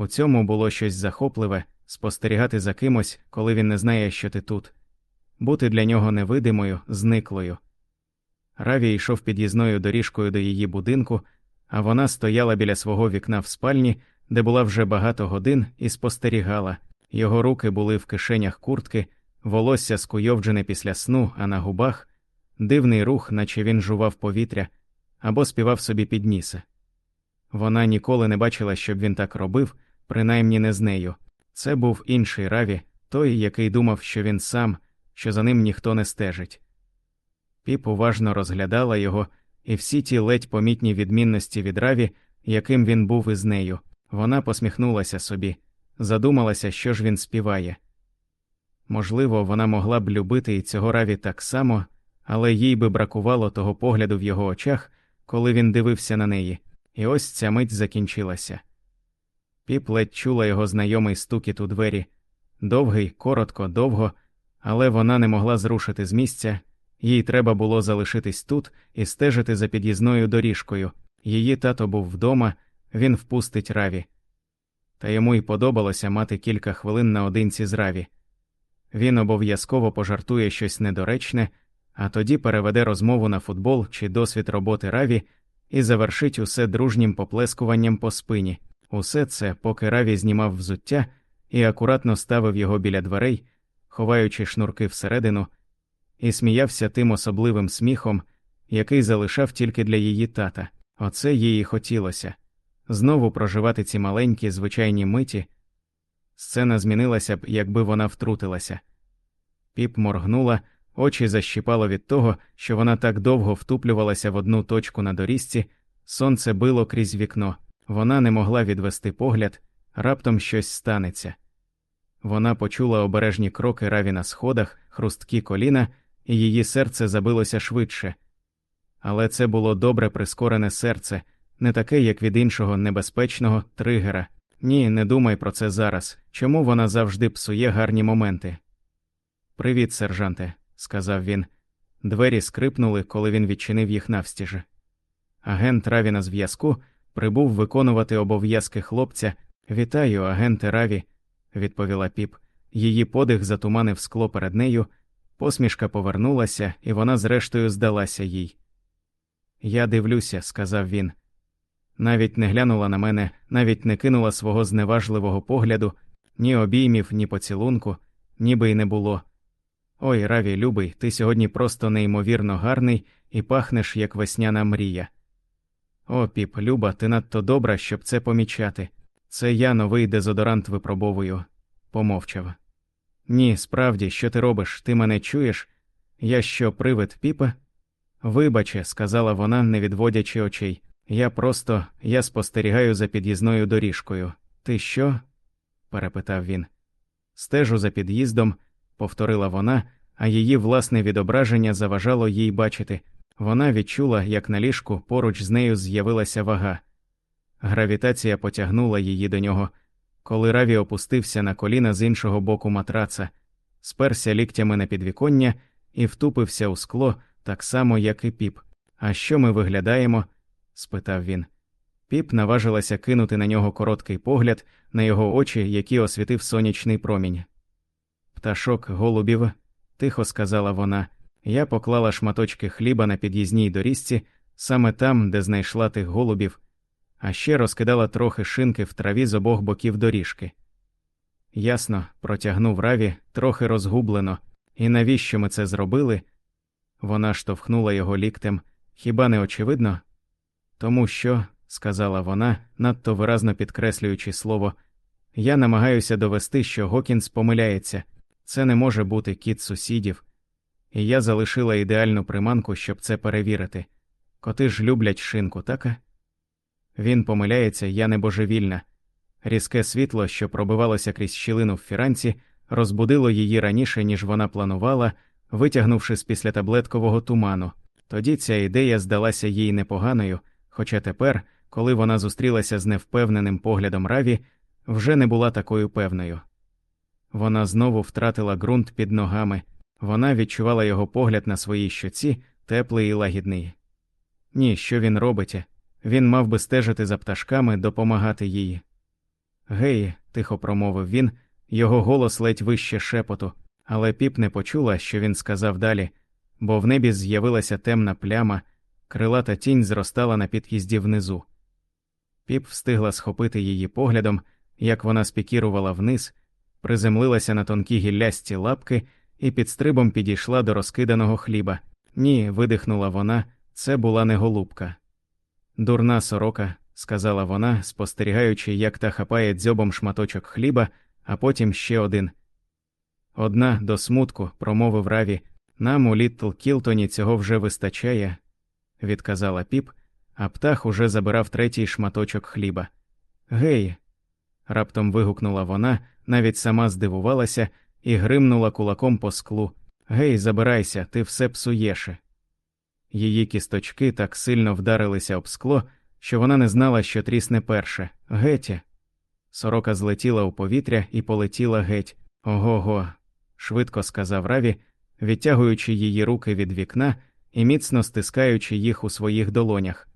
У цьому було щось захопливе спостерігати за кимось, коли він не знає, що ти тут, бути для нього невидимою, зниклою. Раві йшов під'їзною доріжкою до її будинку, а вона стояла біля свого вікна в спальні, де була вже багато годин, і спостерігала. Його руки були в кишенях куртки, волосся скуйовджене після сну, а на губах дивний рух, наче він жував повітря або співав собі під ніса. Вона ніколи не бачила, щоб він так робив, принаймні не з нею. Це був інший раві, той, який думав, що він сам, що за ним ніхто не стежить. Піп уважно розглядала його, і всі ті ледь помітні відмінності від раві, яким він був із нею. Вона посміхнулася собі, задумалася, що ж він співає. Можливо, вона могла б любити і цього раві так само, але їй би бракувало того погляду в його очах, коли він дивився на неї, і ось ця мить закінчилася. Піп ледь чула його знайомий стукіт у двері довгий, коротко, довго, але вона не могла зрушити з місця, їй треба було залишитись тут і стежити за під'їзною доріжкою. Її тато був вдома, він впустить раві. Та йому й подобалося мати кілька хвилин наодинці з раві. Він обов'язково пожартує щось недоречне, а тоді переведе розмову на футбол чи досвід роботи раві і завершить усе дружнім поплескуванням по спині. Усе це, поки раві знімав взуття і акуратно ставив його біля дверей, ховаючи шнурки всередину, і сміявся тим особливим сміхом, який залишав тільки для її тата. Оце їй хотілося знову проживати ці маленькі звичайні миті. Сцена змінилася б, якби вона втрутилася. Піп моргнула, очі защіпало від того, що вона так довго втуплювалася в одну точку на доріжці, сонце било крізь вікно, вона не могла відвести погляд, раптом щось станеться. Вона почула обережні кроки раві на сходах, хрусткі коліна, і її серце забилося швидше. Але це було добре прискорене серце, не таке, як від іншого небезпечного тригера. Ні, не думай про це зараз. Чому вона завжди псує гарні моменти? Привіт, сержанте, сказав він. Двері скрипнули, коли він відчинив їх навстіж. Агент Раві на зв'язку прибув виконувати обов'язки хлопця. Вітаю, агенте Раві, відповіла піп. Її подих затуманив скло перед нею, посмішка повернулася, і вона зрештою здалася їй. Я дивлюся, сказав він. Навіть не глянула на мене, навіть не кинула свого зневажливого погляду, ні обіймів, ні поцілунку, ніби й не було. Ой, Раві, любий, ти сьогодні просто неймовірно гарний і пахнеш, як весняна мрія. О, піп, Люба, ти надто добра, щоб це помічати. Це я новий дезодорант випробовую, помовчав. Ні, справді, що ти робиш? Ти мене чуєш? Я що, привид піпа? Вибаче, сказала вона, не відводячи очей. Я просто я спостерігаю за під'їзною доріжкою. Ти що? перепитав він. Стежу за під'їздом, повторила вона, а її власне відображення заважало їй бачити. Вона відчула, як на ліжку поруч з нею з'явилася вага. Гравітація потягнула її до нього, коли Раві опустився на коліна з іншого боку матраца, сперся ліктями на підвіконня і втупився у скло так само, як і піп. А що ми виглядаємо? спитав він. Піп наважилася кинути на нього короткий погляд на його очі, які освітив сонячний промінь. Пташок голубів, тихо сказала вона. Я поклала шматочки хліба на під'їзній доріжці, саме там, де знайшла тих голубів, а ще розкидала трохи шинки в траві з обох боків доріжки. Ясно, протягнув раві, трохи розгублено, і навіщо ми це зробили? Вона штовхнула його ліктем, хіба не очевидно? Тому що, сказала вона, надто виразно підкреслюючи слово, я намагаюся довести, що Гокінс помиляється, це не може бути кіт сусідів, і я залишила ідеальну приманку, щоб це перевірити. Коти ж люблять шинку, так? Він помиляється, я не божевільна. Різке світло, що пробивалося крізь щілину в фіранці, розбудило її раніше, ніж вона планувала, витягнувши з після таблеткового туману. Тоді ця ідея здалася їй непоганою, хоча тепер, коли вона зустрілася з невпевненим поглядом раві, вже не була такою певною. Вона знову втратила ґрунт під ногами, вона відчувала його погляд на своїй щоці, теплий і лагідний. Ні, що він робить? Він мав би стежити за пташками, допомагати їй. Гей, тихо промовив він, його голос ледь вище шепоту, але піп не почула, що він сказав далі, бо в небі з'явилася темна пляма, крилата тінь зростала на під'їзді внизу. Піп встигла схопити її поглядом, як вона спікірувала вниз, приземлилася на тонкі гіллясті лапки і під стрибом підійшла до розкиданого хліба. Ні, видихнула вона, це була не голубка. Дурна сорока, сказала вона, спостерігаючи, як та хапає дзьобом шматочок хліба, а потім ще один. Одна до смутку, промовив Раві, нам у Літтл Кілтоні цього вже вистачає, відказала піп, а птах уже забирав третій шматочок хліба. Гей. раптом вигукнула вона, навіть сама здивувалася і гримнула кулаком по склу. Гей, забирайся, ти все псуєш. Її кісточки так сильно вдарилися об скло, що вона не знала, що трісне перше. Геть. Сорока злетіла у повітря і полетіла геть. Ого го. швидко сказав Раві, відтягуючи її руки від вікна і міцно стискаючи їх у своїх долонях.